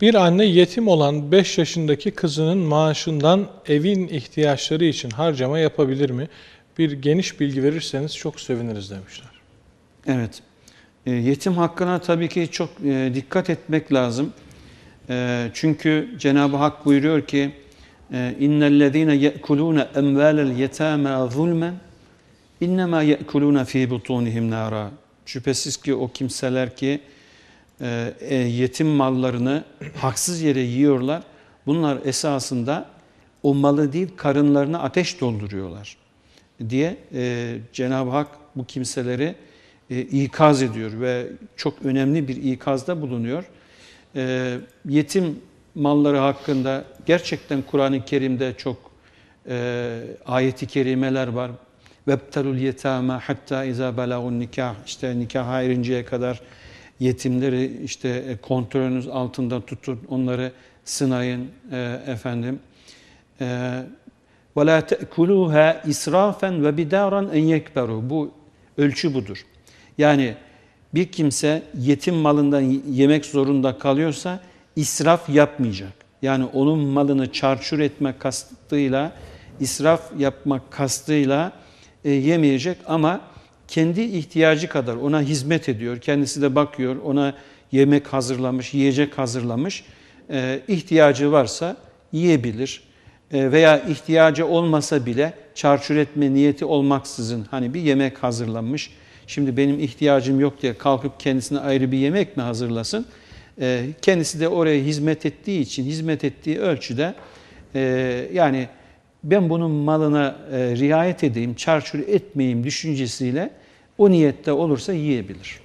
Bir anne yetim olan 5 yaşındaki kızının maaşından evin ihtiyaçları için harcama yapabilir mi? Bir geniş bilgi verirseniz çok seviniriz demişler. Evet. E, yetim hakkına tabii ki çok e, dikkat etmek lazım. E, çünkü Cenab-ı Hak buyuruyor ki اِنَّ yekuluna emvalel yetama zulmen innema yekuluna fi butunihim nara. Şüphesiz ki o kimseler ki e, e, yetim mallarını haksız yere yiyorlar. Bunlar esasında o malı değil karınlarına ateş dolduruyorlar diye e, Cenab-ı Hak bu kimseleri e, ikaz ediyor ve çok önemli bir ikazda bulunuyor. E, yetim malları hakkında gerçekten Kur'an-ı Kerim'de çok e, ayeti kerimeler var. Vebtelul yetama hatta iza belagun nikah işte nikaha erinceye kadar yetimleri işte e, kontrolünüz altında tutun, onları sınayın e, efendim. وَلَا تَأْكُلُوهَا اِسْرَافًا وَبِدَارًا اَنْ يَكْبَرُوا Bu ölçü budur. Yani bir kimse yetim malından yemek zorunda kalıyorsa israf yapmayacak. Yani onun malını çarçur etmek kastıyla, israf yapmak kastıyla e, yemeyecek ama kendi ihtiyacı kadar ona hizmet ediyor. Kendisi de bakıyor, ona yemek hazırlamış, yiyecek hazırlamış. E, ihtiyacı varsa yiyebilir. E, veya ihtiyacı olmasa bile çarçur etme niyeti olmaksızın hani bir yemek hazırlanmış. Şimdi benim ihtiyacım yok diye kalkıp kendisine ayrı bir yemek mi hazırlasın? E, kendisi de oraya hizmet ettiği için, hizmet ettiği ölçüde e, yani ben bunun malına e, riayet edeyim, çarçur etmeyeyim düşüncesiyle o niyette olursa yiyebilir.